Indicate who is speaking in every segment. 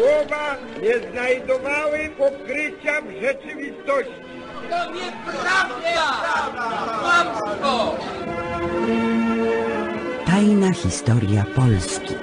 Speaker 1: słowa nie znajdowały pokrycia w rzeczywistości.
Speaker 2: To nieprawda! Kłamstwo!
Speaker 3: Tajna historia Polski.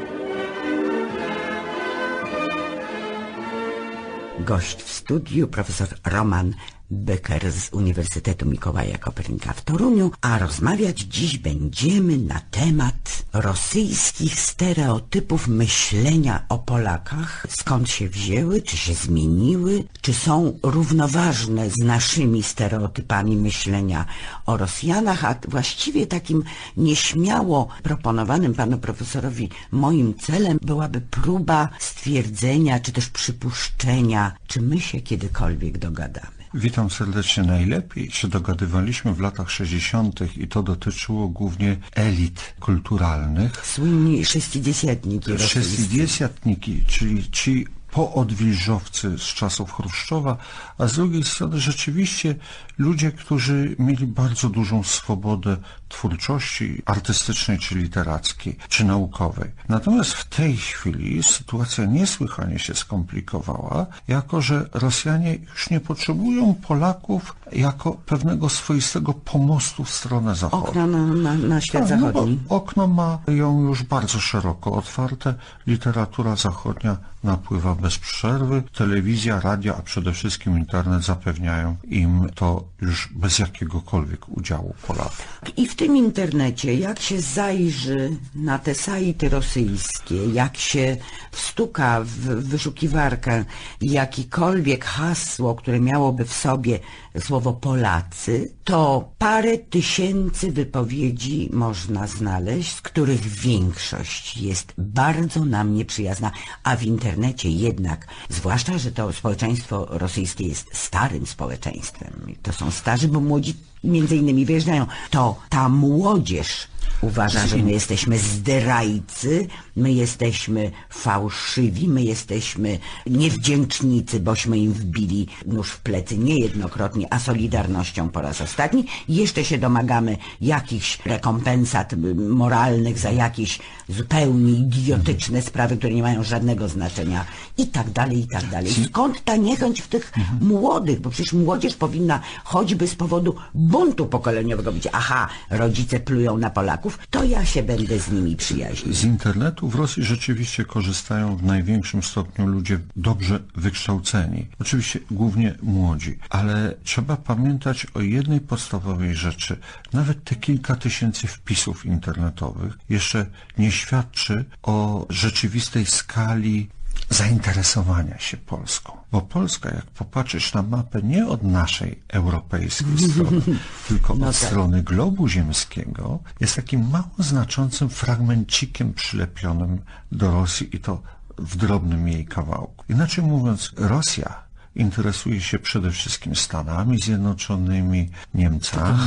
Speaker 3: Gość w studiu profesor Roman Becker z Uniwersytetu Mikołaja Kopernika w Toruniu, a rozmawiać dziś będziemy na temat rosyjskich stereotypów myślenia o Polakach. Skąd się wzięły, czy się zmieniły, czy są równoważne z naszymi stereotypami myślenia o Rosjanach, a właściwie takim nieśmiało proponowanym panu profesorowi moim celem byłaby próba stwierdzenia, czy też przypuszczenia, czy my się kiedykolwiek dogadamy.
Speaker 4: Witam serdecznie. Najlepiej się dogadywaliśmy w latach 60. i to dotyczyło głównie elit kulturalnych.
Speaker 3: Słynni sześćdziesiętniki rosyjscy.
Speaker 4: Sześćdziesiętniki, czyli ci poodwilżowcy z czasów Chruszczowa, a z drugiej strony rzeczywiście ludzie, którzy mieli bardzo dużą swobodę twórczości artystycznej, czy literackiej, czy naukowej. Natomiast w tej chwili sytuacja niesłychanie się skomplikowała, jako że Rosjanie już nie potrzebują Polaków jako pewnego swoistego pomostu w stronę zachodu.
Speaker 3: Okna na, na, na świat
Speaker 4: Tak, no
Speaker 3: zachodni.
Speaker 4: okno mają już bardzo szeroko otwarte. Literatura zachodnia napływa bez przerwy. Telewizja, radio, a przede wszystkim internet zapewniają im to już bez jakiegokolwiek udziału Polaków.
Speaker 3: I w tym internecie, jak się zajrzy na te sajty rosyjskie, jak się wstuka w wyszukiwarkę jakikolwiek hasło, które miałoby w sobie słowo Polacy, to parę tysięcy wypowiedzi można znaleźć, z których większość jest bardzo nam nieprzyjazna, a w internecie jednak, zwłaszcza, że to społeczeństwo rosyjskie jest starym społeczeństwem, to są starzy, bo młodzi między innymi wyjeżdżają, to ta młodzież uważa, że my jesteśmy zdrajcy, my jesteśmy fałszywi, my jesteśmy niewdzięcznicy, bośmy im wbili nóż w plecy niejednokrotnie, a Solidarnością po raz ostatni. Jeszcze się domagamy jakichś rekompensat moralnych za jakieś zupełnie idiotyczne sprawy, które nie mają żadnego znaczenia i tak dalej, i tak dalej. Skąd ta niechęć w tych młodych? Bo przecież młodzież powinna choćby z powodu buntu pokoleniowego być, aha, rodzice plują na Polaków, to ja się będę z nimi przyjaźnił.
Speaker 4: Z internetu w Rosji rzeczywiście korzystają w największym stopniu ludzie dobrze wykształceni. Oczywiście głównie młodzi, ale trzeba pamiętać o jednej podstawowej rzeczy. Nawet te kilka tysięcy wpisów internetowych jeszcze nie świadczy o rzeczywistej skali zainteresowania się Polską. Bo Polska, jak popatrzysz na mapę nie od naszej europejskiej strony, tylko od
Speaker 3: tak.
Speaker 4: strony globu ziemskiego, jest takim mało znaczącym fragmencikiem przylepionym do Rosji i to w drobnym jej kawałku. Inaczej mówiąc, Rosja interesuje się przede wszystkim Stanami Zjednoczonymi, Niemcami,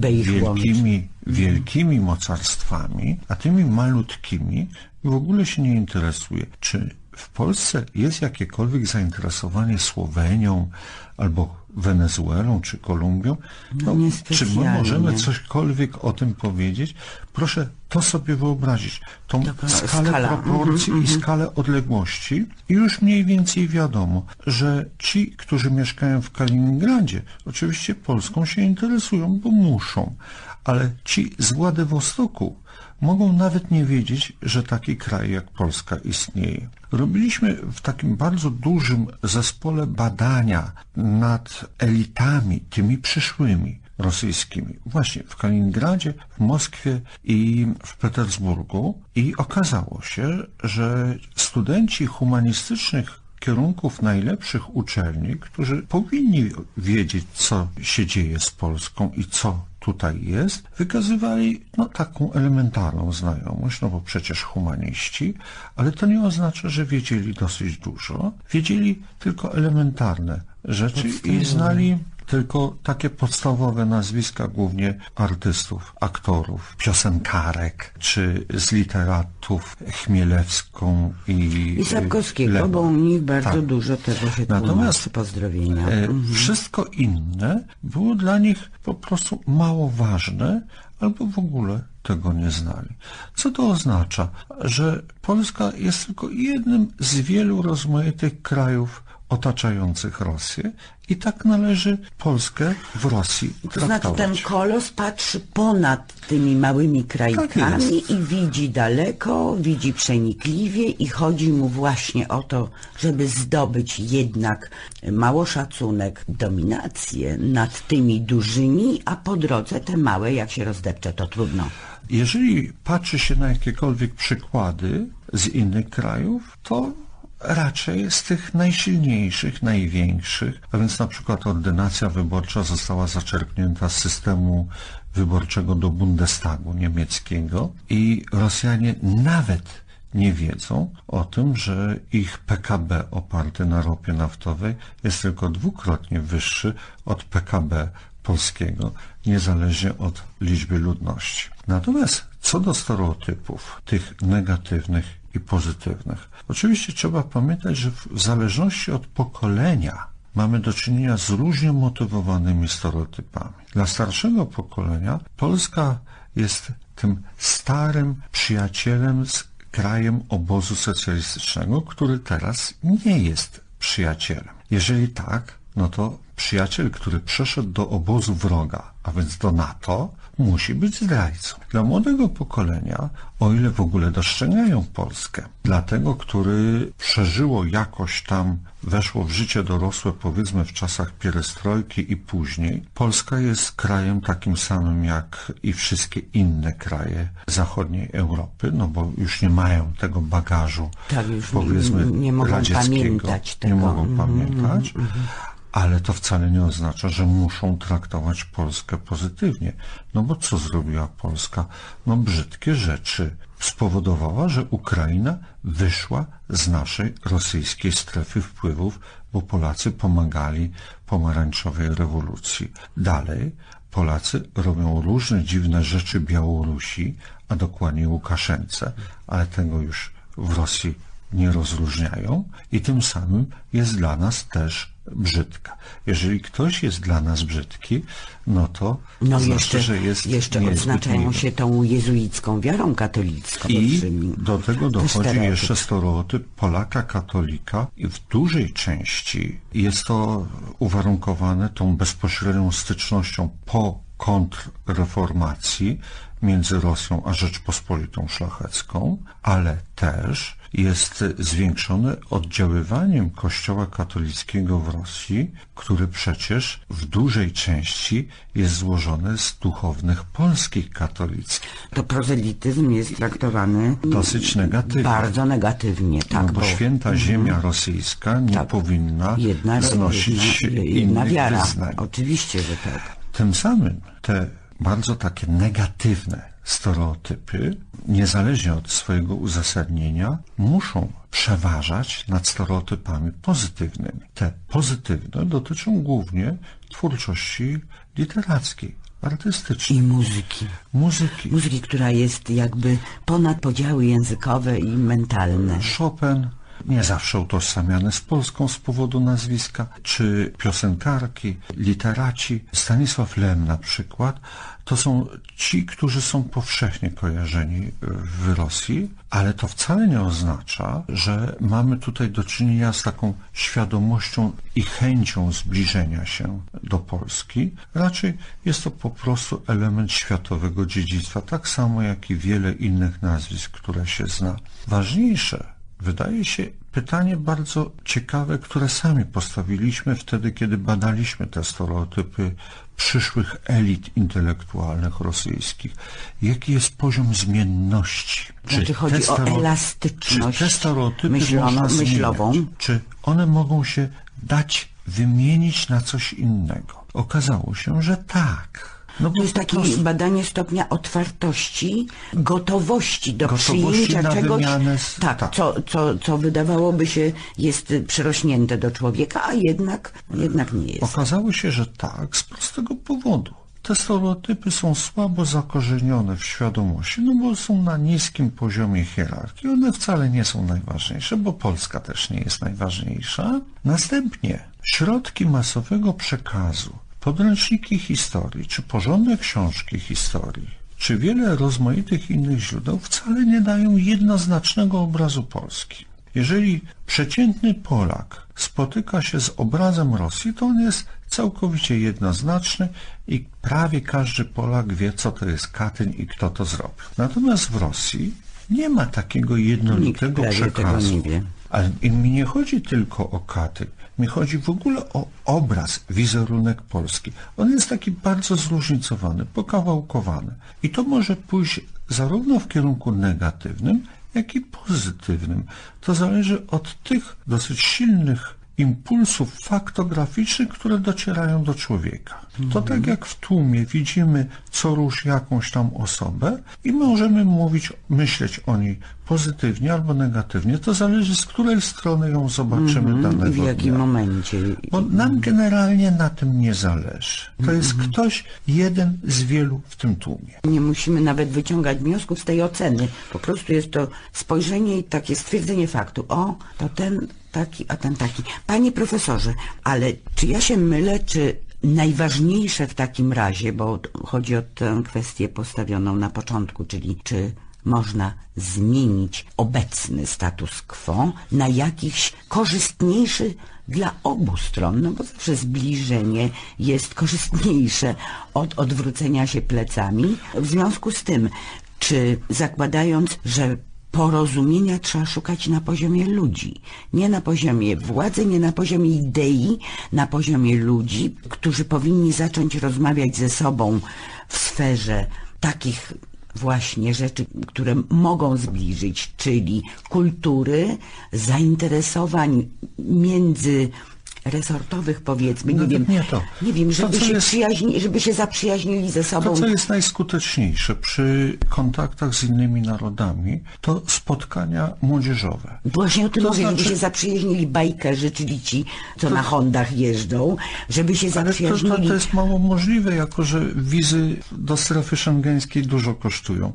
Speaker 4: wielkimi, wielkimi mocarstwami, a tymi malutkimi w ogóle się nie interesuje. Czy w Polsce jest jakiekolwiek zainteresowanie Słowenią albo Wenezuelą czy Kolumbią?
Speaker 3: No,
Speaker 4: czy my możemy cośkolwiek o tym powiedzieć? Proszę to sobie wyobrazić. Tą
Speaker 3: Taka
Speaker 4: skalę
Speaker 3: skala.
Speaker 4: proporcji i skalę odległości i już mniej więcej wiadomo, że ci, którzy mieszkają w Kaliningradzie, oczywiście Polską się interesują, bo muszą, ale ci z Władywostoku mogą nawet nie wiedzieć, że taki kraj jak Polska istnieje. Robiliśmy w takim bardzo dużym zespole badania nad elitami, tymi przyszłymi rosyjskimi, właśnie w Kaliningradzie, w Moskwie i w Petersburgu i okazało się, że studenci humanistycznych kierunków najlepszych uczelni, którzy powinni wiedzieć, co się dzieje z Polską i co tutaj jest, wykazywali no, taką elementarną znajomość, no bo przecież humaniści, ale to nie oznacza, że wiedzieli dosyć dużo. Wiedzieli tylko elementarne rzeczy i znali tylko takie podstawowe nazwiska głównie artystów, aktorów, piosenkarek, czy z literatów Chmielewską i...
Speaker 3: I Sapkowskiego, bo u nich bardzo
Speaker 4: Tak.
Speaker 3: dużo tego się
Speaker 4: Natomiast
Speaker 3: tłumaczy. Pozdrowienia.
Speaker 4: E, Wszystko inne było dla nich po prostu mało ważne, albo w ogóle tego nie znali. Co to oznacza? Że Polska jest tylko jednym z wielu rozmaitych krajów otaczających Rosję i tak należy Polskę w Rosji
Speaker 3: To znaczy ten
Speaker 4: traktować.
Speaker 3: kolos patrzy ponad tymi małymi krajkami
Speaker 4: jest.
Speaker 3: i widzi daleko, widzi przenikliwie i chodzi mu właśnie o to, żeby zdobyć jednak mało szacunek, dominację nad tymi dużymi, a po drodze te małe, jak się rozdepcze, to trudno.
Speaker 4: Jeżeli patrzy się na jakiekolwiek przykłady z innych krajów, to raczej z tych najsilniejszych, największych, a więc na przykład ordynacja wyborcza została zaczerpnięta z systemu wyborczego do Bundestagu niemieckiego i Rosjanie nawet nie wiedzą o tym, że ich PKB oparty na ropie naftowej jest tylko dwukrotnie wyższy od PKB polskiego, niezależnie od liczby ludności. Natomiast co do stereotypów, tych negatywnych i pozytywnych, oczywiście trzeba pamiętać, że w zależności od pokolenia mamy do czynienia z różnie motywowanymi stereotypami. Dla starszego pokolenia Polska jest tym starym przyjacielem z krajem obozu socjalistycznego, który teraz nie jest przyjacielem. Jeżeli tak, no to przyjaciel, który przeszedł do obozu wroga, a więc do NATO, musi być zdrajcą. Dla młodego pokolenia, o ile w ogóle dostrzegają Polskę, dla tego, który przeżyło jakoś tam, weszło w życie dorosłe, powiedzmy w czasach pierestrojki i później, Polska jest krajem takim samym jak i wszystkie inne kraje zachodniej Europy, no bo już nie mają tego bagażu,
Speaker 3: Tak, już
Speaker 4: powiedzmy,
Speaker 3: nie- nie mogą
Speaker 4: radzieckiego.
Speaker 3: pamiętać tego.
Speaker 4: Nie mogą
Speaker 3: Mhm,
Speaker 4: pamiętać. Ale to wcale nie oznacza, że muszą traktować Polskę pozytywnie. No bo co zrobiła Polska? No brzydkie rzeczy. Spowodowała, że Ukraina wyszła z naszej rosyjskiej strefy wpływów, bo Polacy pomagali pomarańczowej rewolucji. Dalej Polacy robią różne dziwne rzeczy Białorusi, a dokładnie Łukaszence, ale tego już w Rosji nie rozróżniają i tym samym jest dla nas też brzydka. Jeżeli ktoś jest dla nas brzydki, no to
Speaker 3: No
Speaker 4: znaczy,
Speaker 3: jeszcze,
Speaker 4: że jest
Speaker 3: jeszcze odznaczają się tą jezuicką wiarą katolicką.
Speaker 4: I do tego dochodzi
Speaker 3: stereotyp.
Speaker 4: jeszcze stereotyp Polaka katolika i w dużej części jest to uwarunkowane tą bezpośrednią stycznością po kontrreformacji między Rosją a Rzeczpospolitą Szlachecką, ale też jest zwiększone oddziaływaniem Kościoła katolickiego w Rosji, który przecież w dużej części jest złożony z duchownych polskich katolickich.
Speaker 3: To prozelityzm jest traktowany
Speaker 4: Dosyć negatywnie.
Speaker 3: bardzo negatywnie. Tak,
Speaker 4: no bo święta ziemia rosyjska nie
Speaker 3: Tak.
Speaker 4: powinna
Speaker 3: jedna,
Speaker 4: znosić
Speaker 3: jedna, jedna
Speaker 4: innych
Speaker 3: wiara.
Speaker 4: wyznań.
Speaker 3: Oczywiście, że tak.
Speaker 4: Tym samym te bardzo takie negatywne stereotypy, niezależnie od swojego uzasadnienia, muszą przeważać nad stereotypami pozytywnymi. Te pozytywne dotyczą głównie twórczości literackiej, artystycznej,
Speaker 3: I muzyki.
Speaker 4: muzyki.
Speaker 3: Muzyki, która jest jakby ponad podziały językowe i mentalne.
Speaker 4: Chopin, nie zawsze utożsamiany z Polską z powodu nazwiska, czy piosenkarki, literaci, Stanisław Lem na przykład, to są ci, którzy są powszechnie kojarzeni w Rosji, ale to wcale nie oznacza, że mamy tutaj do czynienia z taką świadomością i chęcią zbliżenia się do Polski. Raczej jest to po prostu element światowego dziedzictwa, tak samo jak i wiele innych nazwisk, które się zna. Ważniejsze wydaje się pytanie bardzo ciekawe, które sami postawiliśmy wtedy, kiedy badaliśmy te stereotypy przyszłych elit intelektualnych rosyjskich. Jaki jest poziom zmienności?
Speaker 3: Znaczy
Speaker 4: te
Speaker 3: chodzi o elastyczność
Speaker 4: Czy te stereotypy zmieniać?
Speaker 3: myślową?
Speaker 4: Czy one mogą się dać wymienić na coś innego? Okazało się, że tak. No
Speaker 3: To jest takie badanie stopnia otwartości, gotowości do
Speaker 4: Gotowości
Speaker 3: przyjęcia czegoś,
Speaker 4: z-
Speaker 3: tak,
Speaker 4: tak.
Speaker 3: Co, co, co wydawałoby się jest przyrośnięte do człowieka, a jednak, jednak nie jest.
Speaker 4: Okazało się, że tak, z prostego powodu. Te stereotypy są słabo zakorzenione w świadomości, no bo są na niskim poziomie hierarchii. One wcale nie są najważniejsze, bo Polska też nie jest najważniejsza. Następnie środki masowego przekazu, podręczniki historii czy porządne książki historii czy wiele rozmaitych innych źródeł wcale nie dają jednoznacznego obrazu Polski. Jeżeli przeciętny Polak spotyka się z obrazem Rosji, to on jest całkowicie jednoznaczny i prawie każdy Polak wie, co to jest Katyń i kto to zrobił. Natomiast w Rosji nie ma takiego jednolitego przekazu. Ale mi nie chodzi tylko o Katyń. Mi chodzi w ogóle o obraz, wizerunek Polski. On jest taki bardzo zróżnicowany, pokawałkowany. I to może pójść zarówno w kierunku negatywnym, jak i pozytywnym. To zależy od tych dosyć silnych impulsów faktograficznych, które docierają do człowieka. To tak jak w tłumie widzimy co rusz jakąś tam osobę i możemy mówić, myśleć o niej pozytywnie albo negatywnie. To zależy z której strony ją zobaczymy danego
Speaker 3: Mhm. W jakim
Speaker 4: dnia.
Speaker 3: momencie?
Speaker 4: Bo nam generalnie na tym nie zależy. To jest ktoś jeden z wielu w tym tłumie.
Speaker 3: Nie musimy nawet wyciągać wniosków z tej oceny. Po prostu jest to spojrzenie i takie stwierdzenie faktu. O, to ten taki, a ten taki. Panie profesorze, ale czy ja się mylę, czy najważniejsze w takim razie, bo chodzi o tę kwestię postawioną na początku, czyli czy można zmienić obecny status quo na jakiś korzystniejszy dla obu stron, no bo zawsze zbliżenie jest korzystniejsze od odwrócenia się plecami. W związku z tym, czy zakładając, że porozumienia trzeba szukać na poziomie ludzi, nie na poziomie władzy, nie na poziomie idei, na poziomie ludzi, którzy powinni zacząć rozmawiać ze sobą w sferze takich właśnie rzeczy, które mogą zbliżyć, czyli kultury, zainteresowań między resortowych powiedzmy, nie
Speaker 4: Nawet
Speaker 3: wiem,
Speaker 4: nie to.
Speaker 3: nie wiem,
Speaker 4: To,
Speaker 3: żeby
Speaker 4: co
Speaker 3: się,
Speaker 4: jest-
Speaker 3: przyjaźni, żeby się zaprzyjaźnili ze sobą.
Speaker 4: To, co jest najskuteczniejsze przy kontaktach z innymi narodami, to spotkania młodzieżowe.
Speaker 3: Właśnie o tym
Speaker 4: To
Speaker 3: mówię, żeby
Speaker 4: znaczy-
Speaker 3: się zaprzyjaźnili bajkerzy, czyli ci, co na Hondach jeżdżą, żeby się
Speaker 4: Ale to, to,
Speaker 3: zaprzyjaźnili.
Speaker 4: to jest mało możliwe, jako że wizy do strefy szengeńskiej dużo kosztują.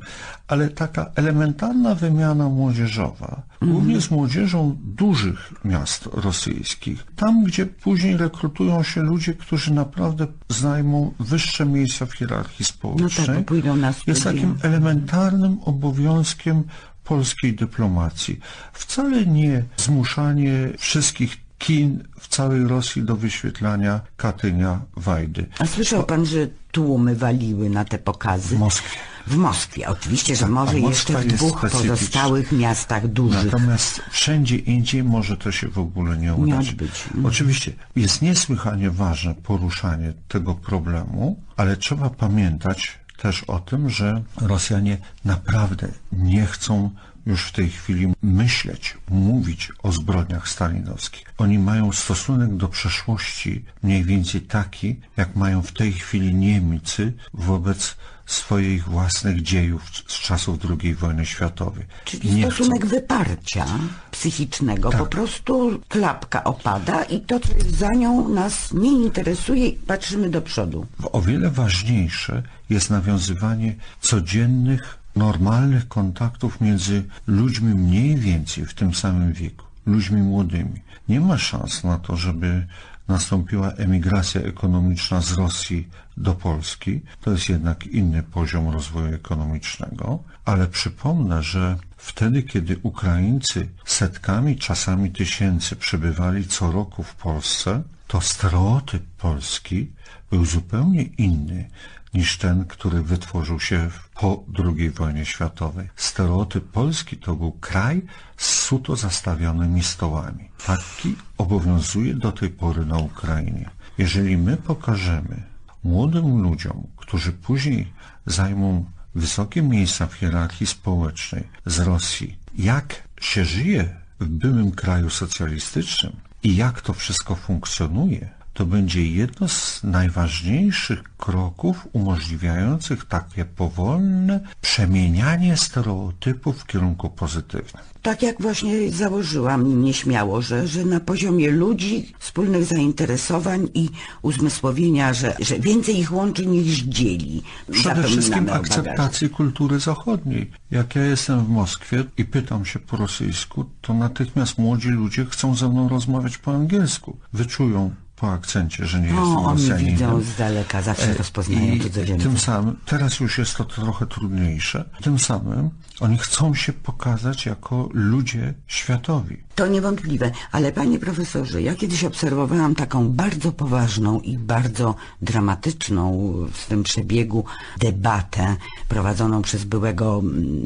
Speaker 4: Ale taka elementarna wymiana młodzieżowa, głównie z młodzieżą dużych miast rosyjskich, tam gdzie później rekrutują się ludzie, którzy naprawdę zajmą wyższe miejsca w hierarchii społecznej,
Speaker 3: No tak, pójdą na
Speaker 4: jest takim elementarnym obowiązkiem polskiej dyplomacji. Wcale nie zmuszanie wszystkich kin w całej Rosji do wyświetlania Katynia, Wajdy.
Speaker 3: A słyszał pan, że tłumy waliły na te pokazy?
Speaker 4: W Moskwie.
Speaker 3: W Moskwie, oczywiście, że
Speaker 4: Tak, a
Speaker 3: może jeszcze w dwóch pozostałych miastach dużych.
Speaker 4: Natomiast wszędzie indziej może to się w ogóle nie udać.
Speaker 3: odbyć. Mhm.
Speaker 4: Oczywiście jest niesłychanie ważne poruszanie tego problemu, ale trzeba pamiętać też o tym, że Rosjanie naprawdę nie chcą już w tej chwili myśleć, mówić o zbrodniach stalinowskich. Oni mają stosunek do przeszłości mniej więcej taki, jak mają w tej chwili Niemcy wobec swoich własnych dziejów z czasów II wojny światowej.
Speaker 3: Czyli
Speaker 4: Nie
Speaker 3: stosunek wyparcia psychicznego.
Speaker 4: Tak.
Speaker 3: Po prostu klapka opada i to, co jest za nią, nas nie interesuje i patrzymy do przodu.
Speaker 4: O wiele ważniejsze jest nawiązywanie codziennych, normalnych kontaktów między ludźmi mniej więcej w tym samym wieku, ludźmi młodymi. Nie ma szans na to, żeby nastąpiła emigracja ekonomiczna z Rosji do Polski. To jest jednak inny poziom rozwoju ekonomicznego, ale przypomnę, że wtedy, kiedy Ukraińcy setkami, czasami tysięcy przybywali co roku w Polsce, to stereotyp Polski był zupełnie inny niż ten, który wytworzył się po II wojnie światowej. Stereotyp Polski to był kraj z suto zastawionymi stołami. Taki obowiązuje do tej pory na Ukrainie. Jeżeli my pokażemy młodym ludziom, którzy później zajmą wysokie miejsca w hierarchii społecznej z Rosji, jak się żyje w byłym kraju socjalistycznym i jak to wszystko funkcjonuje, to będzie jedno z najważniejszych kroków umożliwiających takie powolne przemienianie stereotypów w kierunku pozytywnym.
Speaker 3: Tak jak właśnie założyłam nieśmiało, że, że na poziomie ludzi, wspólnych zainteresowań i uzmysłowienia, że, że więcej ich łączy niż dzieli.
Speaker 4: Przede wszystkim akceptacji kultury zachodniej. Jak ja jestem w Moskwie i pytam się po rosyjsku, to natychmiast młodzi ludzie chcą ze mną rozmawiać po angielsku. Wyczują po akcencie, że nie
Speaker 3: No,
Speaker 4: jestem
Speaker 3: oni
Speaker 4: Rosjaninem.
Speaker 3: widzą z daleka, zawsze
Speaker 4: E,
Speaker 3: rozpoznają
Speaker 4: I
Speaker 3: cudzoziemców.
Speaker 4: tym samym, teraz już jest to trochę trudniejsze, tym samym oni chcą się pokazać jako ludzie światowi.
Speaker 3: To niewątpliwe, ale panie profesorze, ja kiedyś obserwowałam taką bardzo poważną i bardzo dramatyczną w swym przebiegu debatę prowadzoną przez byłego mm,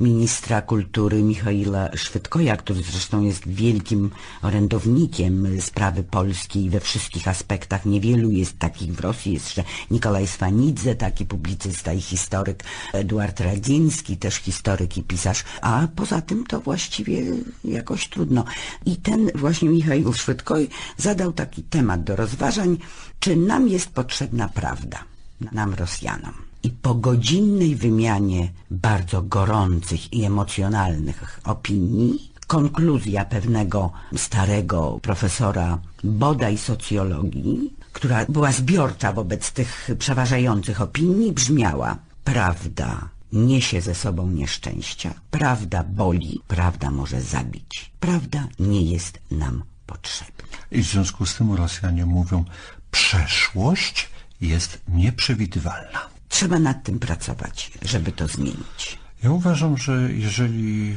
Speaker 3: ministra kultury Michaila Szwydkoja, który zresztą jest wielkim orędownikiem sprawy polskiej we wszystkich aspektach. Niewielu jest takich w Rosji, jest jeszcze Nikolaj Swanidze, taki publicysta i historyk, Eduard Radziński, też historyk i pisarz, a poza tym to właściwie jakoś trudno. I ten właśnie Michał Szwydkoj zadał taki temat do rozważań, czy nam jest potrzebna prawda, nam Rosjanom. I po godzinnej wymianie bardzo gorących i emocjonalnych opinii, konkluzja pewnego starego profesora bodaj socjologii, która była zbiorcza wobec tych przeważających opinii, brzmiała Prawda niesie ze sobą nieszczęścia, prawda boli, prawda może zabić, prawda nie jest nam potrzebna.
Speaker 4: I w związku z tym Rosjanie mówią, przeszłość jest nieprzewidywalna.
Speaker 3: Trzeba nad tym pracować, żeby to zmienić.
Speaker 4: Ja uważam, że jeżeli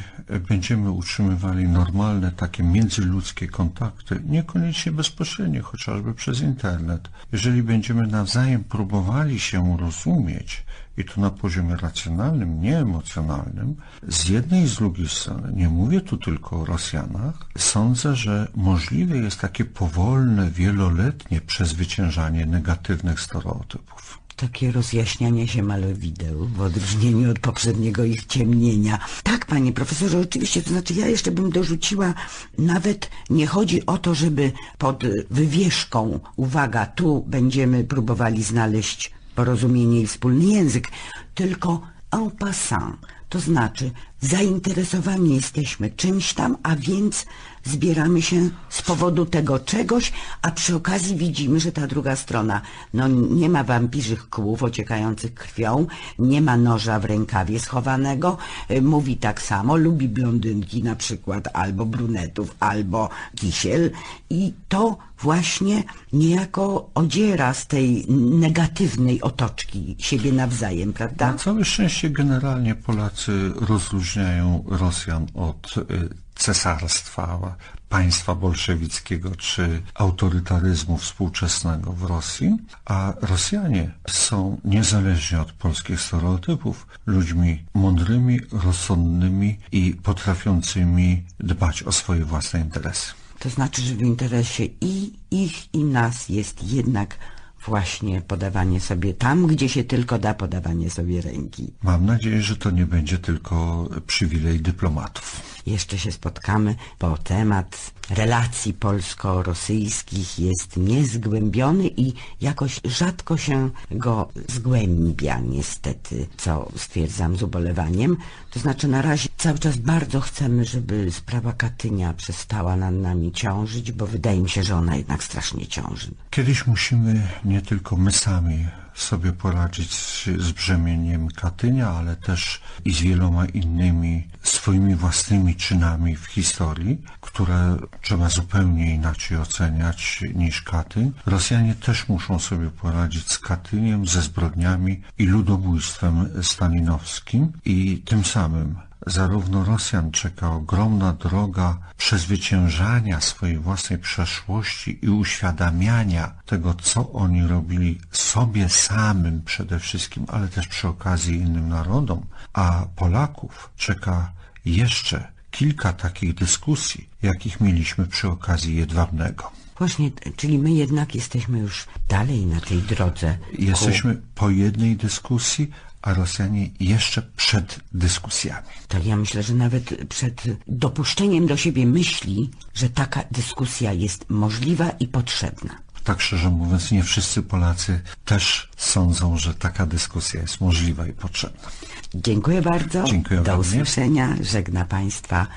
Speaker 4: będziemy utrzymywali normalne takie międzyludzkie kontakty, niekoniecznie bezpośrednio, chociażby przez internet, jeżeli będziemy nawzajem próbowali się rozumieć i to na poziomie racjonalnym, nie emocjonalnym, z jednej i z drugiej strony, nie mówię tu tylko o Rosjanach, sądzę, że możliwe jest takie powolne, wieloletnie przezwyciężanie negatywnych stereotypów.
Speaker 3: Takie rozjaśnianie się malowideł w odróżnieniu od poprzedniego ich ciemnienia. Tak, panie profesorze, oczywiście, to znaczy ja jeszcze bym dorzuciła, nawet nie chodzi o to, żeby pod wywieszką, uwaga, tu będziemy próbowali znaleźć porozumienie i wspólny język, tylko en passant, to znaczy zainteresowani jesteśmy czymś tam, a więc zbieramy się z powodu tego czegoś, a przy okazji widzimy, że ta druga strona, no nie ma wampirzych kłów ociekających krwią, nie ma noża w rękawie schowanego, y, mówi tak samo, lubi blondynki na przykład, albo brunetów, albo kisiel i to właśnie niejako odziera z tej negatywnej otoczki siebie nawzajem, prawda?
Speaker 4: Na całe szczęście generalnie Polacy rozróżniają Rosjan od y, cesarstwa, państwa bolszewickiego czy autorytaryzmu współczesnego w Rosji, a Rosjanie są niezależnie od polskich stereotypów ludźmi mądrymi, rozsądnymi i potrafiącymi dbać o swoje własne interesy.
Speaker 3: To znaczy, że w interesie i ich, i nas jest jednak właśnie podawanie sobie tam, gdzie się tylko da podawanie sobie ręki.
Speaker 4: Mam nadzieję, że to nie będzie tylko przywilej dyplomatów.
Speaker 3: Jeszcze się spotkamy, bo temat relacji polsko-rosyjskich jest niezgłębiony i jakoś rzadko się go zgłębia niestety, co stwierdzam z ubolewaniem. To znaczy na razie cały czas bardzo chcemy, żeby sprawa Katynia przestała nad nami ciążyć, bo wydaje mi się, że ona jednak strasznie ciąży.
Speaker 4: Kiedyś musimy nie tylko my sami sobie poradzić z, z brzemieniem Katynia, ale też i z wieloma innymi swoimi własnymi czynami w historii, które trzeba zupełnie inaczej oceniać niż Katyń. Rosjanie też muszą sobie poradzić z Katyniem, ze zbrodniami i ludobójstwem stalinowskim i tym samym Zarówno Rosjan czeka ogromna droga przezwyciężania swojej własnej przeszłości i uświadamiania tego, co oni robili sobie samym przede wszystkim, ale też przy okazji innym narodom, a Polaków czeka jeszcze kilka takich dyskusji, jakich mieliśmy przy okazji Jedwabnego.
Speaker 3: Właśnie, czyli my jednak jesteśmy już dalej na tej drodze.
Speaker 4: Jesteśmy po jednej dyskusji, a Rosjanie jeszcze przed dyskusjami.
Speaker 3: Tak, ja myślę, że nawet przed dopuszczeniem do siebie myśli, że taka dyskusja jest możliwa i potrzebna.
Speaker 4: Tak szczerze mówiąc, nie wszyscy Polacy też sądzą, że taka dyskusja jest możliwa i potrzebna.
Speaker 3: Dziękuję bardzo.
Speaker 4: Dziękuję
Speaker 3: Do usłyszenia. Żegna Państwa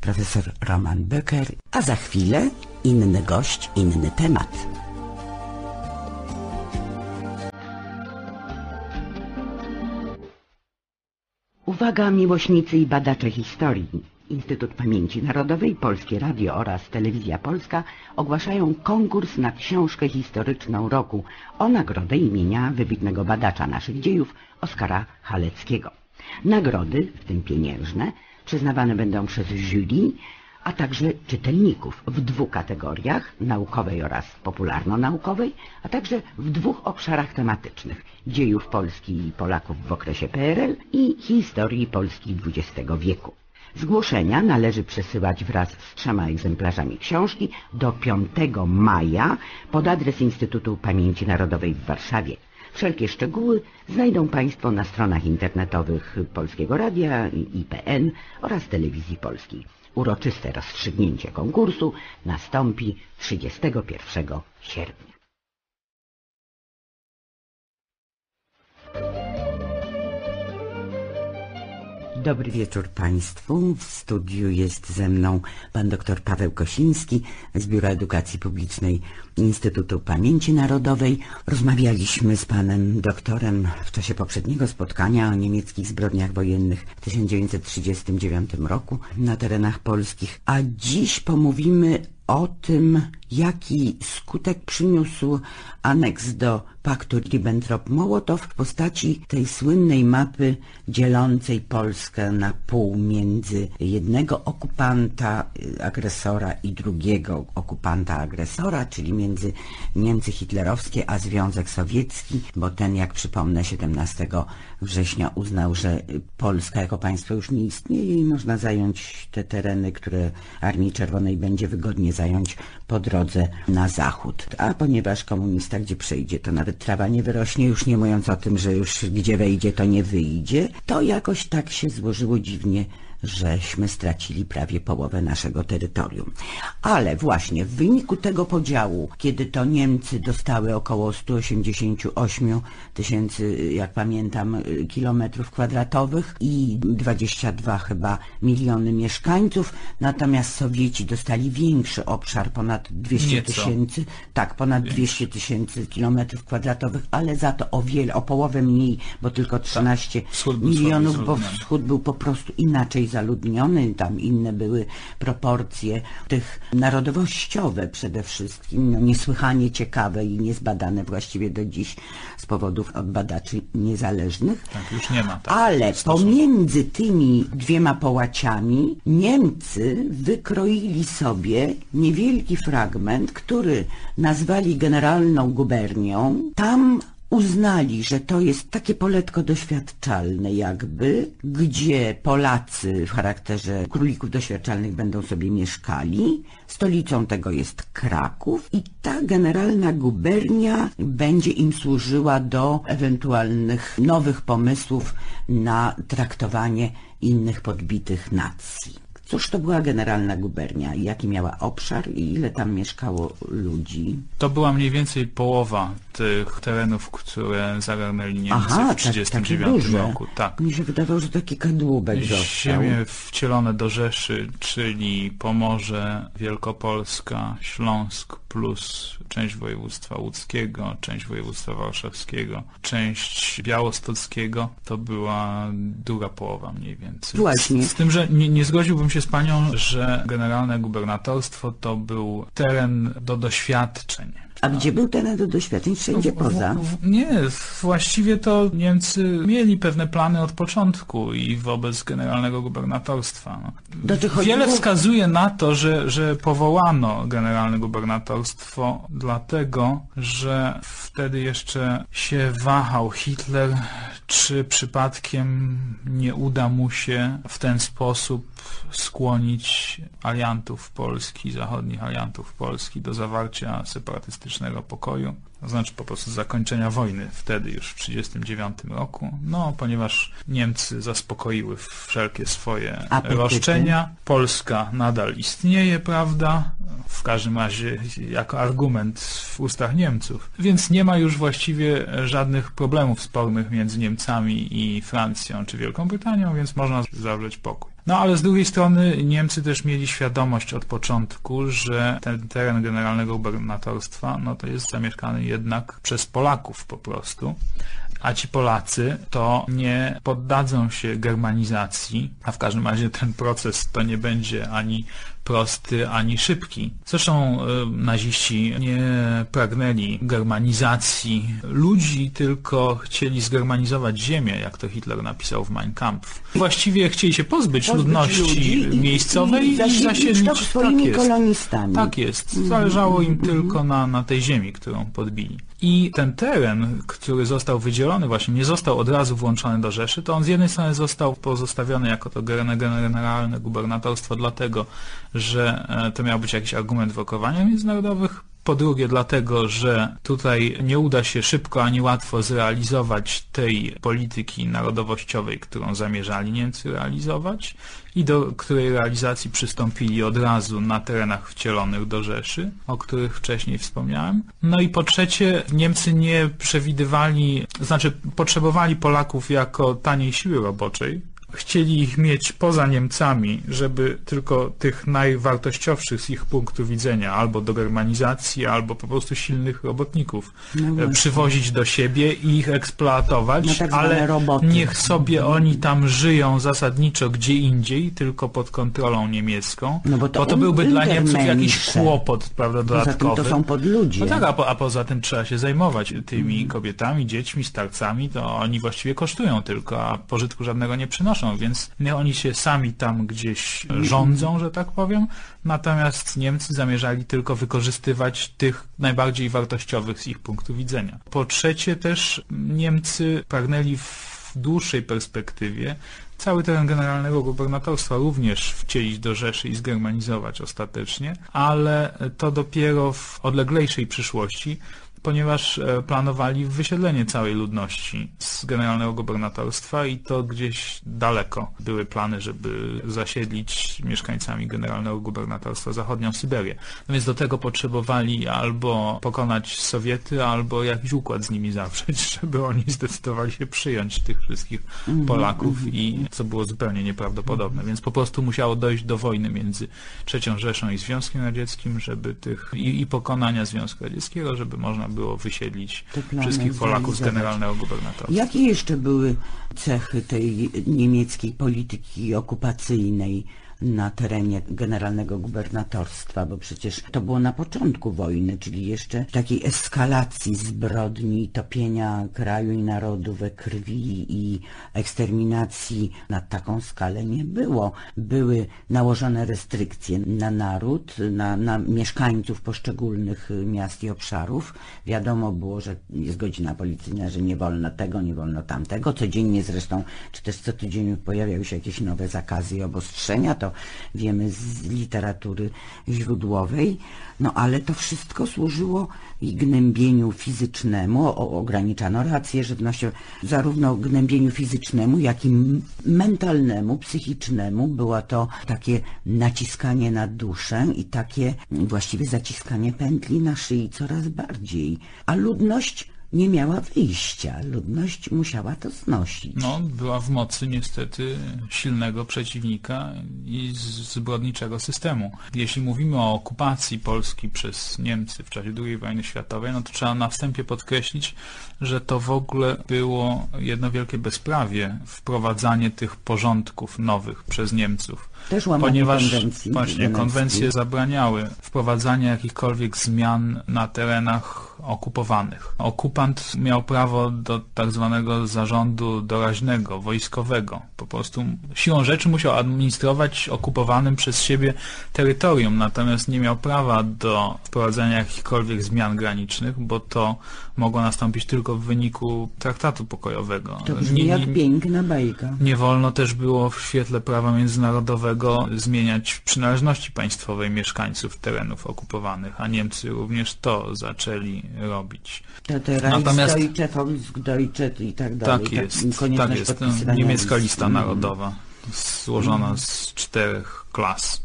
Speaker 3: profesor Roman Böker. A za chwilę inny gość, inny temat. Uwaga miłośnicy i badacze historii. Instytut Pamięci Narodowej, Polskie Radio oraz Telewizja Polska ogłaszają konkurs na książkę historyczną roku o nagrodę imienia wybitnego badacza naszych dziejów Oskara Haleckiego. Nagrody, w tym pieniężne, przyznawane będą przez jury, a także czytelników w dwóch kategoriach, naukowej oraz popularno-naukowej, a także w dwóch obszarach tematycznych, dziejów Polski i Polaków w okresie PRL i historii Polski XX wieku. Zgłoszenia należy przesyłać wraz z trzema egzemplarzami książki do 5 maja pod adres Instytutu Pamięci Narodowej w Warszawie. Wszelkie szczegóły znajdą Państwo na stronach internetowych Polskiego Radia, IPN oraz Telewizji Polskiej. Uroczyste rozstrzygnięcie konkursu nastąpi 31 sierpnia. Dobry wieczór Państwu. W studiu jest ze mną pan dr Paweł Kosiński z Biura Edukacji Publicznej Instytutu Pamięci Narodowej. Rozmawialiśmy z panem doktorem w czasie poprzedniego spotkania o niemieckich zbrodniach wojennych w 1939 roku na terenach polskich, a dziś pomówimy o tym, jaki skutek przyniósł aneks do paktu Ribbentrop-Mołotow w postaci tej słynnej mapy dzielącej Polskę na pół między jednego okupanta, y, agresora i drugiego okupanta, agresora, czyli między Niemcy hitlerowskie a Związek Sowiecki, bo ten, jak przypomnę, 17 września uznał, że Polska jako państwo już nie istnieje i można zająć te tereny, które Armii Czerwonej będzie wygodnie zająć po drodze na zachód. A ponieważ komunista gdzie przejdzie, to nawet trawa nie wyrośnie, już nie mówiąc o tym, że już gdzie wejdzie, to nie wyjdzie, to jakoś tak się złożyło dziwnie, żeśmy stracili prawie połowę naszego terytorium. Ale właśnie w wyniku tego podziału, kiedy to Niemcy dostały około 188 tysięcy, jak pamiętam, kilometrów kwadratowych i 22 chyba miliony mieszkańców, natomiast Sowieci dostali większy obszar, ponad 200
Speaker 5: Nieco.
Speaker 3: tysięcy, tak, ponad 200 tysięcy kilometrów kwadratowych, ale za to o wiele, o połowę mniej, bo tylko 13
Speaker 5: Wschód był
Speaker 3: milionów, bo wschód był po prostu inaczej zaludniony, tam inne były proporcje tych narodowościowe przede wszystkim, no niesłychanie ciekawe i niezbadane właściwie do dziś z powodów od badaczy niezależnych.
Speaker 5: Tak, już nie ma. Tak,
Speaker 3: Ale pomiędzy tymi dwiema połaciami Niemcy wykroili sobie niewielki fragment, który nazwali generalną gubernią. Tam uznali, że to jest takie poletko doświadczalne jakby, gdzie Polacy w charakterze królików doświadczalnych będą sobie mieszkali. Stolicą tego jest Kraków i ta generalna gubernia będzie im służyła do ewentualnych nowych pomysłów na traktowanie innych podbitych nacji. Cóż to była generalna gubernia jaki miała obszar i ile tam mieszkało ludzi?
Speaker 5: To była mniej więcej połowa tych terenów, które zagarnęli Niemcy
Speaker 3: Aha,
Speaker 5: w
Speaker 3: tak, takie
Speaker 5: 1939
Speaker 3: duże.
Speaker 5: roku. Tak.
Speaker 3: Mi się wydawało, że taki kadłubek został.
Speaker 5: Ziemie wcielone do Rzeszy, czyli Pomorze, Wielkopolska, Śląsk plus część województwa łódzkiego, część województwa warszawskiego, część białostockiego, to była druga połowa mniej więcej.
Speaker 3: Właśnie.
Speaker 5: Z, z tym, że nie, nie zgodziłbym się z panią, że generalne gubernatorstwo to był teren do doświadczeń.
Speaker 3: A gdzie był teren do doświadczeń? Wszędzie
Speaker 5: W-
Speaker 3: poza.
Speaker 5: w- Nie, właściwie to Niemcy mieli pewne plany od początku i wobec generalnego gubernatorstwa. No. Wiele wskazuje na to, że, że powołano generalne gubernatorstwo dlatego, że wtedy jeszcze się wahał Hitler, czy przypadkiem nie uda mu się w ten sposób skłonić aliantów Polski, zachodnich aliantów Polski do zawarcia separatystycznego pokoju, to znaczy po prostu zakończenia wojny wtedy już w 1939 roku, no ponieważ Niemcy zaspokoiły wszelkie swoje
Speaker 3: Apetyty.
Speaker 5: roszczenia, Polska nadal istnieje, prawda, w każdym razie jako argument w ustach Niemców, więc nie ma już właściwie żadnych problemów spornych między Niemcami i Francją czy Wielką Brytanią, więc można zawrzeć pokój. No ale z drugiej strony Niemcy też mieli świadomość od początku, że ten teren generalnego gubernatorstwa no to jest zamieszkany jednak przez Polaków po prostu. a ci Polacy to nie poddadzą się germanizacji, a w każdym razie ten proces to nie będzie ani prosty ani szybki. Zresztą y, naziści nie pragnęli germanizacji ludzi, tylko chcieli zgermanizować ziemię, jak to Hitler napisał w Mein Kampf. Właściwie chcieli się pozbyć,
Speaker 3: Pozbyć
Speaker 5: ludności
Speaker 3: ludzi i-
Speaker 5: miejscowej i,
Speaker 3: zasiedlić to swoimi
Speaker 5: tak jest.
Speaker 3: kolonistami.
Speaker 5: Tak jest. Zależało im tylko na, na tej ziemi, którą podbili. I ten teren, który został wydzielony, właśnie nie został od razu włączony do Rzeszy, to on z jednej strony został pozostawiony jako to gen- generalne gubernatorstwo dlatego, że e, to miał być jakiś argument w rokowaniach międzynarodowych, po drugie dlatego, że tutaj nie uda się szybko ani łatwo zrealizować tej polityki narodowościowej, którą zamierzali Niemcy realizować i do której realizacji przystąpili od razu na terenach wcielonych do Rzeszy, o których wcześniej wspomniałem. No i po trzecie, Niemcy nie przewidywali, znaczy potrzebowali Polaków jako taniej siły roboczej, chcieli ich mieć poza Niemcami, żeby tylko tych najwartościowszych z ich punktu widzenia, albo do germanizacji, albo po prostu silnych robotników
Speaker 3: No
Speaker 5: e, przywozić do siebie i ich eksploatować,
Speaker 3: Na tak
Speaker 5: ale
Speaker 3: roboty.
Speaker 5: niech sobie oni tam żyją zasadniczo gdzie indziej, tylko pod kontrolą niemiecką,
Speaker 3: No bo to un-
Speaker 5: byłby dla Niemców jakiś kłopot, prawda, dodatkowy.
Speaker 3: to są podludzie.
Speaker 5: No tak, a, po, a poza tym trzeba się zajmować tymi kobietami, dziećmi, starcami, to oni właściwie kosztują tylko, a pożytku żadnego nie przynoszą, więc nie oni się sami tam gdzieś rządzą, że tak powiem, natomiast Niemcy zamierzali tylko wykorzystywać tych najbardziej wartościowych z ich punktu widzenia. Po trzecie też Niemcy pragnęli w dłuższej perspektywie cały teren generalnego gubernatorstwa również wcielić do Rzeszy i zgermanizować ostatecznie, ale to dopiero w odleglejszej przyszłości, ponieważ e, planowali wysiedlenie całej ludności z generalnego gubernatorstwa i to gdzieś daleko były plany, żeby zasiedlić mieszkańcami generalnego gubernatorstwa zachodnią Syberię. No więc do tego potrzebowali albo pokonać Sowiety, albo jakiś układ z nimi zawrzeć, żeby oni zdecydowali się przyjąć tych wszystkich Polaków i co było zupełnie nieprawdopodobne. Więc po prostu musiało dojść do wojny między III Rzeszą i Związkiem Radzieckim, żeby tych i, i pokonania Związku Radzieckiego, żeby można było wysiedlić wszystkich Polaków z generalnego gubernatorstwa.
Speaker 3: Jakie jeszcze były cechy tej niemieckiej polityki okupacyjnej na terenie generalnego gubernatorstwa, bo przecież to było na początku wojny, czyli jeszcze takiej eskalacji zbrodni, topienia kraju i narodu we krwi i eksterminacji na taką skalę nie było. Były nałożone restrykcje na naród, na, na mieszkańców poszczególnych miast i obszarów. Wiadomo było, że jest godzina policyjna, że nie wolno tego, nie wolno tamtego. Codziennie zresztą, czy też co tydzień pojawiały się jakieś nowe zakazy i obostrzenia, to wiemy z literatury źródłowej. No ale to wszystko służyło i gnębieniu fizycznemu, o, ograniczano rację żywnością, zarówno gnębieniu fizycznemu, jak i mentalnemu, psychicznemu. Było to takie naciskanie na duszę i takie właściwie zaciskanie pętli na szyi coraz bardziej. A ludność nie miała wyjścia. Ludność musiała to znosić.
Speaker 5: No, była w mocy niestety silnego przeciwnika i zbrodniczego systemu. Jeśli mówimy o okupacji Polski przez Niemcy w czasie II wojny światowej, no to trzeba na wstępie podkreślić, że to w ogóle było jedno wielkie bezprawie, wprowadzanie tych porządków nowych przez Niemców. Ponieważ
Speaker 3: konwencji
Speaker 5: właśnie konwencje zabraniały wprowadzania jakichkolwiek zmian na terenach okupowanych. Okupant miał prawo do tak zwanego zarządu doraźnego, wojskowego. Po prostu siłą rzeczy musiał administrować okupowanym przez siebie terytorium, natomiast nie miał prawa do wprowadzania jakichkolwiek zmian granicznych, bo to mogło nastąpić tylko w wyniku traktatu pokojowego.
Speaker 3: To brzmi jak piękna bajka.
Speaker 5: Nie wolno też było w świetle prawa międzynarodowego zmieniać przynależności państwowej mieszkańców terenów okupowanych, a Niemcy również to zaczęli robić.
Speaker 3: To te
Speaker 5: Natomiast-
Speaker 3: i tak dalej.
Speaker 5: Tak jest,
Speaker 3: konieczność
Speaker 5: tak jest. To
Speaker 3: podpisywania
Speaker 5: Niemiecka
Speaker 3: list.
Speaker 5: lista narodowa, złożona z czterech klas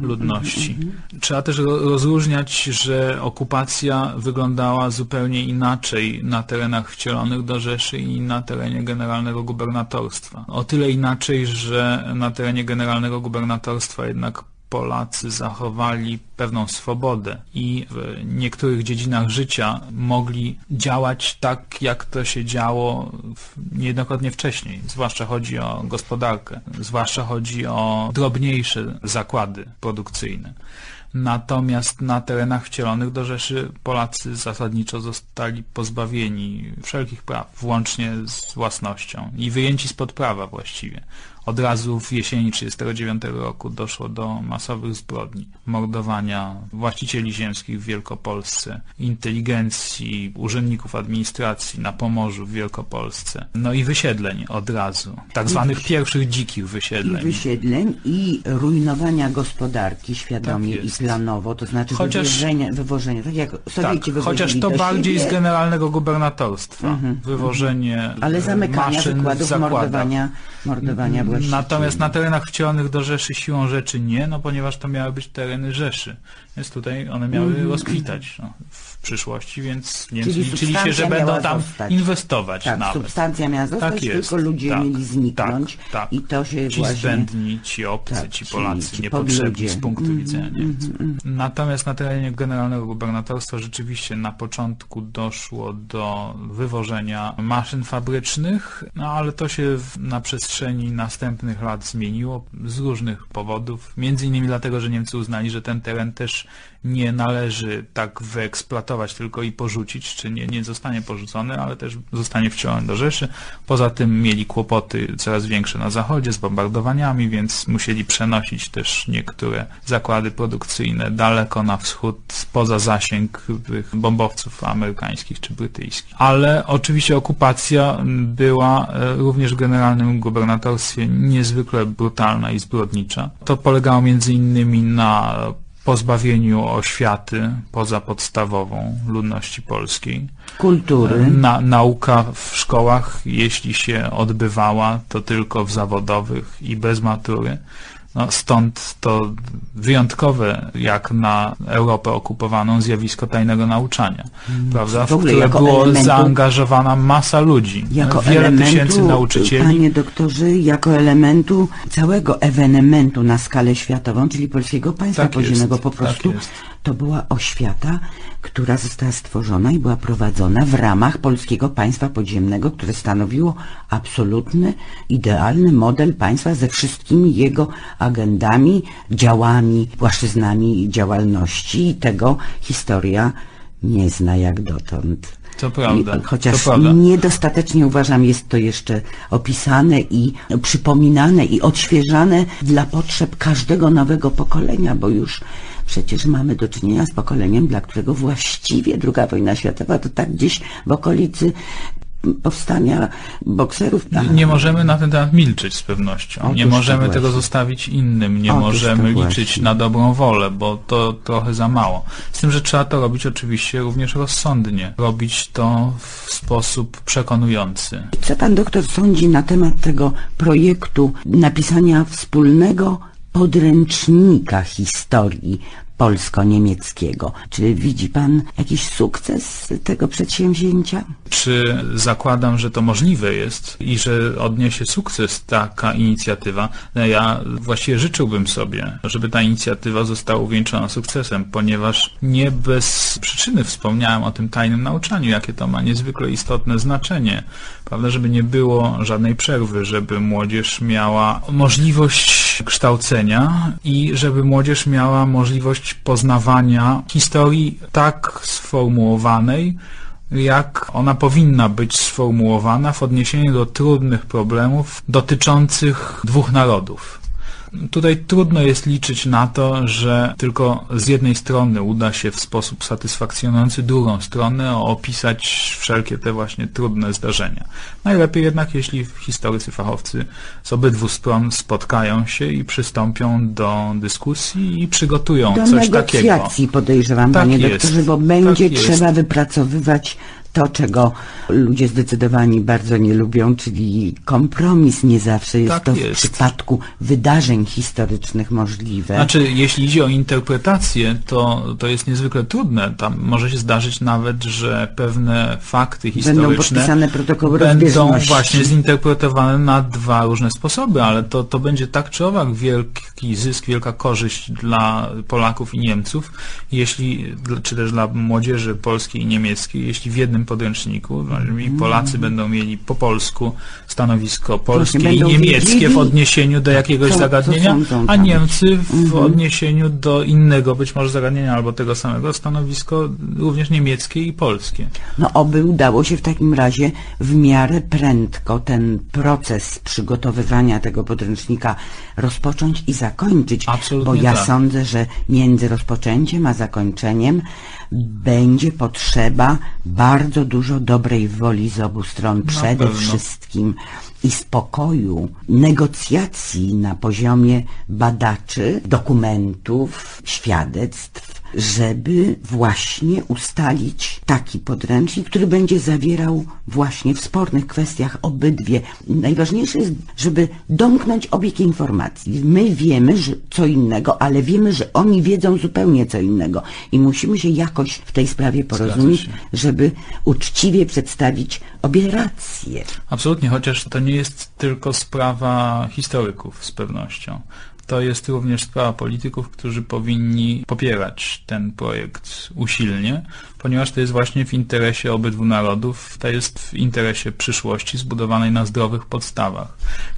Speaker 5: ludności. Trzeba też ro- rozróżniać, że okupacja wyglądała zupełnie inaczej na terenach wcielonych do Rzeszy i na terenie generalnego gubernatorstwa. O tyle inaczej, że na terenie generalnego gubernatorstwa jednak Polacy zachowali pewną swobodę i w niektórych dziedzinach życia mogli działać tak, jak to się działo niejednokrotnie wcześniej. Zwłaszcza chodzi o gospodarkę, zwłaszcza chodzi o drobniejsze zakłady produkcyjne. Natomiast na terenach wcielonych do Rzeszy Polacy zasadniczo zostali pozbawieni wszelkich praw, włącznie z własnością i wyjęci spod prawa właściwie. Od razu w jesieni 1939 roku doszło do masowych zbrodni, mordowania właścicieli ziemskich w Wielkopolsce, inteligencji, urzędników administracji na Pomorzu w Wielkopolsce, no i wysiedleń od razu, tak zwanych pierwszych dzikich
Speaker 3: I
Speaker 5: wysiedleń.
Speaker 3: wysiedleń i rujnowania gospodarki świadomie
Speaker 5: Tak
Speaker 3: i planowo, to znaczy
Speaker 5: Chociaż-
Speaker 3: wywożenia, wywożenia, tak jak
Speaker 5: Tak,
Speaker 3: Sowieci wywozili
Speaker 5: chociaż to bardziej
Speaker 3: siebie,
Speaker 5: z generalnego gubernatorstwa. Wywożenie
Speaker 3: ale zamykania
Speaker 5: maszyn w
Speaker 3: wykładów,
Speaker 5: zakładach.
Speaker 3: mordowania, mordowania właścicieli.
Speaker 5: Natomiast na terenach wcielonych do Rzeszy siłą rzeczy nie, no ponieważ to miały być tereny Rzeszy. Więc tutaj one miały rozkwitać no, w przyszłości, więc Niemcy
Speaker 3: Czyli
Speaker 5: liczyli się, że będą tam
Speaker 3: zostać.
Speaker 5: inwestować
Speaker 3: Tak,
Speaker 5: nawet.
Speaker 3: substancja miała zostać,
Speaker 5: Tak jest,
Speaker 3: tylko ludzie
Speaker 5: tak,
Speaker 3: mieli zniknąć
Speaker 5: tak, tak.
Speaker 3: i to się
Speaker 5: Ci
Speaker 3: właśnie...
Speaker 5: zbędni, ci obcy,
Speaker 3: Tak,
Speaker 5: ci Polacy,
Speaker 3: ci
Speaker 5: niepotrzebni z punktu
Speaker 3: Mhm,
Speaker 5: widzenia Niemców. Natomiast na terenie generalnego gubernatorstwa rzeczywiście na początku doszło do wywożenia maszyn fabrycznych, no ale to się na przestrzeni następnych lat zmieniło z różnych powodów. Między innymi dlatego, że Niemcy uznali, że ten teren też nie należy tak wyeksploatować tylko i porzucić, czy nie, nie zostanie porzucony, ale też zostanie wcielony do Rzeszy. Poza tym mieli kłopoty coraz większe na zachodzie z bombardowaniami, więc musieli przenosić też niektóre zakłady produkcyjne daleko na wschód, poza zasięg tych bombowców amerykańskich czy brytyjskich. Ale oczywiście okupacja była e, również w generalnym gubernatorstwie niezwykle brutalna i zbrodnicza. To polegało między innymi na pozbawieniu oświaty pozapodstawową ludności polskiej.
Speaker 3: Kultury.
Speaker 5: Na, nauka w szkołach, jeśli się odbywała, to tylko w zawodowych i bez matury. No, stąd to wyjątkowe, jak na Europę okupowaną, zjawisko tajnego nauczania, prawda, w,
Speaker 3: w ogóle
Speaker 5: które było
Speaker 3: elementu-
Speaker 5: zaangażowana masa ludzi,
Speaker 3: Jako
Speaker 5: wiele
Speaker 3: elementu,
Speaker 5: tysięcy nauczycieli.
Speaker 3: Panie doktorze, jako elementu całego ewenementu na skalę światową, czyli polskiego państwa
Speaker 5: Tak
Speaker 3: podziemnego po
Speaker 5: tak
Speaker 3: prostu,
Speaker 5: jest.
Speaker 3: to była oświata, która została stworzona i była prowadzona w ramach polskiego państwa podziemnego, które stanowiło absolutny, idealny model państwa ze wszystkimi jego agendami, działami, płaszczyznami działalności i tego historia nie zna jak dotąd.
Speaker 5: To prawda,
Speaker 3: Chociaż
Speaker 5: to prawda.
Speaker 3: niedostatecznie uważam jest to jeszcze opisane i przypominane i odświeżane dla potrzeb każdego nowego pokolenia, bo już przecież mamy do czynienia z pokoleniem, dla którego właściwie druga wojna światowa to tak gdzieś w okolicy powstania bokserów.
Speaker 5: Nie- możemy na ten temat milczeć z pewnością.
Speaker 3: Otóż
Speaker 5: nie możemy tego zostawić innym. Nie
Speaker 3: Otóż
Speaker 5: możemy liczyć
Speaker 3: właśnie.
Speaker 5: na dobrą wolę, bo to trochę za mało. Z tym, że trzeba to robić oczywiście również rozsądnie. Robić to w sposób przekonujący.
Speaker 3: Co pan doktor sądzi na temat tego projektu napisania wspólnego podręcznika historii polsko-niemieckiego? Czy widzi pan jakiś sukces tego przedsięwzięcia?
Speaker 5: Czy zakładam, że to możliwe jest i że odniesie sukces taka inicjatywa? No ja właściwie życzyłbym sobie, żeby ta inicjatywa została uwieńczona sukcesem, ponieważ nie bez przyczyny wspomniałem o tym tajnym nauczaniu, jakie to ma niezwykle istotne znaczenie, prawda, żeby nie było żadnej przerwy, żeby młodzież miała możliwość kształcenia i żeby młodzież miała możliwość poznawania historii tak sformułowanej, jak ona powinna być sformułowana w odniesieniu do trudnych problemów dotyczących dwóch narodów. Tutaj trudno jest liczyć na to, że tylko z jednej strony uda się w sposób satysfakcjonujący drugą stronę opisać wszelkie te właśnie trudne zdarzenia. Najlepiej jednak, jeśli historycy, fachowcy z obydwu stron spotkają się i przystąpią do dyskusji i przygotują
Speaker 3: Do
Speaker 5: coś takiego.
Speaker 3: negocjacji podejrzewam,
Speaker 5: Tak
Speaker 3: panie
Speaker 5: jest,
Speaker 3: doktorze, bo
Speaker 5: tak
Speaker 3: będzie
Speaker 5: jest.
Speaker 3: trzeba wypracowywać to, czego ludzie zdecydowani bardzo nie lubią, czyli kompromis nie zawsze jest
Speaker 5: Tak
Speaker 3: to w
Speaker 5: jest.
Speaker 3: przypadku wydarzeń historycznych możliwe.
Speaker 5: Znaczy, jeśli idzie o interpretację, to, to jest niezwykle trudne. Tam może się zdarzyć nawet, że pewne fakty historyczne
Speaker 3: podpisane protokoły
Speaker 5: będą właśnie zinterpretowane na dwa różne sposoby, ale to, to będzie tak czy owak wielki zysk, wielka korzyść dla Polaków i Niemców, jeśli, czy też dla młodzieży polskiej i niemieckiej, jeśli w jednym podręczniku i Polacy będą mieli po polsku stanowisko polskie i niemieckie w odniesieniu do jakiegoś
Speaker 3: co- co
Speaker 5: zagadnienia, a. Niemcy w odniesieniu do innego być może zagadnienia albo tego samego stanowisko również niemieckie i polskie.
Speaker 3: No oby udało się w takim razie w miarę prędko ten proces przygotowywania tego podręcznika rozpocząć i zakończyć.
Speaker 5: Absolutnie
Speaker 3: bo ja
Speaker 5: tak.
Speaker 3: sądzę, że między rozpoczęciem a zakończeniem będzie potrzeba bardzo dużo dobrej woli z obu stron przede wszystkim i spokoju, negocjacji na poziomie badaczy, dokumentów, świadectw, żeby właśnie ustalić taki podręcznik, który będzie zawierał właśnie w spornych kwestiach obydwie. Najważniejsze jest, żeby domknąć obieg informacji. My wiemy, że co innego, ale wiemy, że oni wiedzą zupełnie co innego i musimy się jakoś w tej sprawie porozumieć, żeby uczciwie przedstawić obie racje.
Speaker 5: Absolutnie, chociaż to nie jest tylko sprawa historyków z pewnością. To jest również sprawa polityków, którzy powinni popierać ten projekt usilnie, ponieważ to jest właśnie w interesie obydwu narodów, to jest w interesie przyszłości zbudowanej na zdrowych podstawach.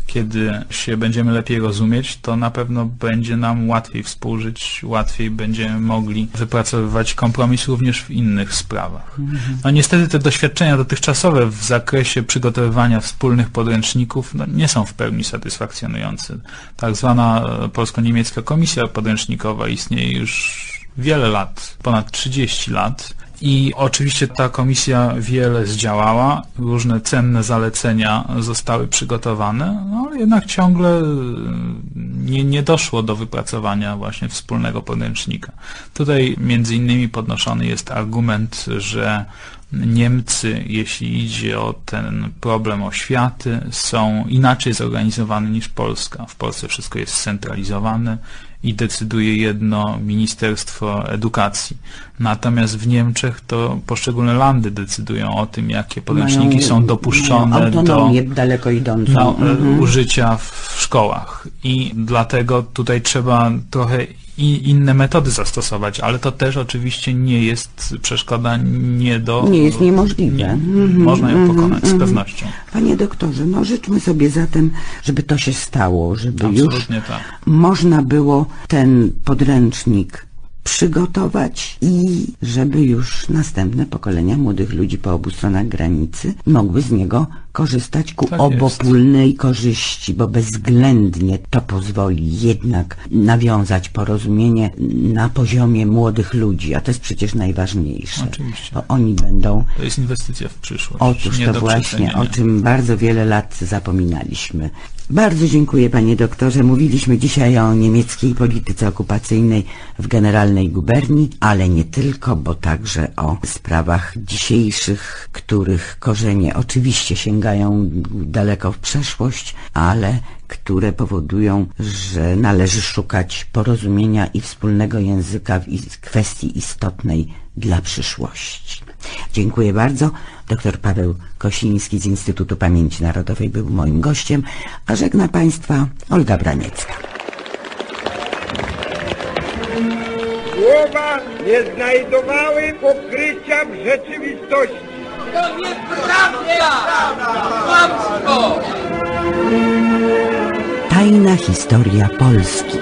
Speaker 5: Kiedy się będziemy lepiej rozumieć, to na pewno będzie nam łatwiej współżyć, łatwiej będziemy mogli wypracowywać kompromis również w innych sprawach. No niestety te doświadczenia dotychczasowe w zakresie przygotowywania wspólnych podręczników no, nie są w pełni satysfakcjonujące. Tak zwana e, polsko-niemiecka komisja podręcznikowa istnieje już wiele lat, ponad 30 lat. I oczywiście ta komisja wiele zdziałała, różne cenne zalecenia zostały przygotowane, no ale jednak ciągle y, nie, nie doszło do wypracowania właśnie wspólnego podręcznika. Tutaj między innymi podnoszony jest argument, że Niemcy, jeśli idzie o ten problem oświaty, są inaczej zorganizowane niż Polska. W Polsce wszystko jest scentralizowane i decyduje jedno Ministerstwo Edukacji. Natomiast w Niemczech to poszczególne landy decydują o tym, jakie podręczniki
Speaker 3: Mają-
Speaker 5: są dopuszczone do
Speaker 3: daleko idącą.
Speaker 5: no,
Speaker 3: Mhm.
Speaker 5: użycia w szkołach. I dlatego tutaj trzeba trochę i inne metody zastosować, ale to też oczywiście nie jest przeszkoda nie do...
Speaker 3: Nie jest niemożliwe.
Speaker 5: Nie,
Speaker 3: Mhm,
Speaker 5: można ją
Speaker 3: mhm,
Speaker 5: pokonać z
Speaker 3: mhm.
Speaker 5: pewnością.
Speaker 3: Panie doktorze, no życzmy sobie zatem, żeby to się stało, żeby już
Speaker 5: Absolutnie tak.
Speaker 3: można było ten podręcznik przygotować i żeby już następne pokolenia młodych ludzi po obu stronach granicy mogły z niego korzystać ku
Speaker 5: Tak jest.
Speaker 3: obopólnej korzyści, bo bezwzględnie to pozwoli jednak nawiązać porozumienie na poziomie młodych ludzi, a to jest przecież najważniejsze.
Speaker 5: Oczywiście.
Speaker 3: Bo oni będą
Speaker 5: To jest inwestycja w przyszłość.
Speaker 3: Otóż
Speaker 5: nie
Speaker 3: to właśnie, o czym bardzo wiele lat zapominaliśmy. Bardzo dziękuję panie doktorze. Mówiliśmy dzisiaj o niemieckiej polityce okupacyjnej w generalnej guberni, ale nie tylko, bo także o sprawach dzisiejszych, których korzenie oczywiście sięgają daleko w przeszłość, ale które powodują, że należy szukać porozumienia i wspólnego języka w kwestii istotnej dla przyszłości. Dziękuję bardzo. Dr Paweł Kosiński z Instytutu Pamięci Narodowej był moim gościem, a żegna Państwa Olga Braniecka.
Speaker 1: Słowa nie znajdowały pokrycia w rzeczywistości.
Speaker 2: To nieprawda! Kłamstwo!
Speaker 3: Tajna historia Polski.